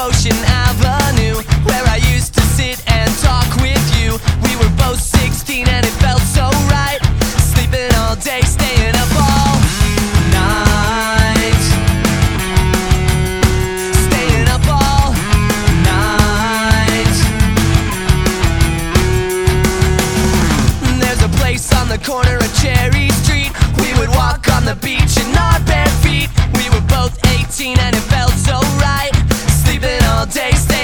Ocean Avenue, where I used to sit and talk with you. We were both 16 and it felt so right. Sleeping all day, staying up all night. Staying up all night. There's a place on the corner of Cherry Street. We would walk on the beach stay, stay.